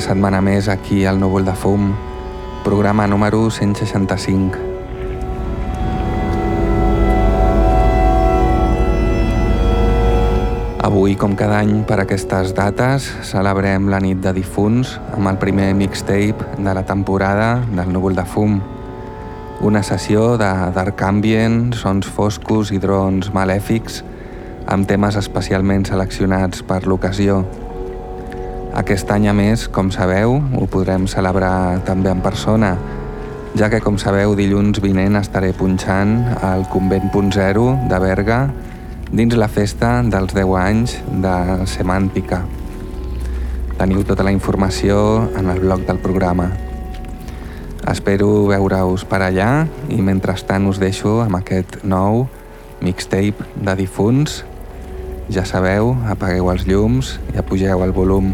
setmana més aquí al Núvol de Fum, programa número 165. Avui, com cada any per aquestes dates, celebrem la nit de difunts amb el primer mixtape de la temporada del Núvol de Fum. Una sessió de dark ambient, sons foscos i drons malèfics amb temes especialment seleccionats per l'ocasió. Aquest any, a més, com sabeu, ho podrem celebrar també en persona, ja que, com sabeu, dilluns vinent estaré punxant al Convent Punt Zero de Berga dins la festa dels 10 anys de Semàntica. Teniu tota la informació en el blog del programa. Espero veure-us per allà i mentrestant us deixo amb aquest nou mixtape de difunts. Ja sabeu, apagueu els llums i apugeu el volum.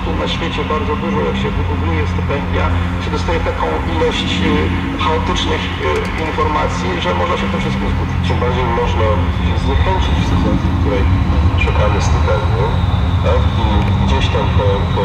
Prostu na świecie bardzo dużo. Jak się wygoogluje stypendia, się dostaje taką ilość e, chaotycznych e, informacji, że można się w tym wszystkim zgubić. Tym bardziej można się zniechęcić w sytuacji, w której szukamy stypendium tak? i gdzieś tam po, po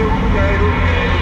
Eu quero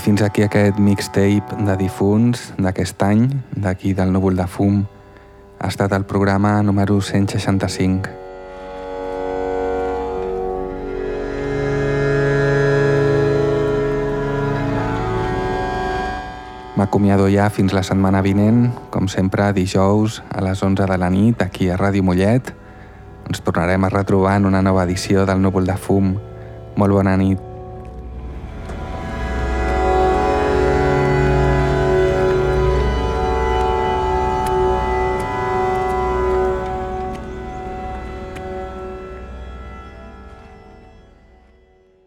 Fins aquí aquest mixtape de difunts d'aquest any, d'aquí del núvol de fum, ha estat el programa número 165. M'acomiado ja fins la setmana vinent, com sempre dijous a les 11 de la nit aquí a Ràdio Mollet. Ens tornarem a retrobar en una nova edició del Núvol de Fum. Molt bona nit.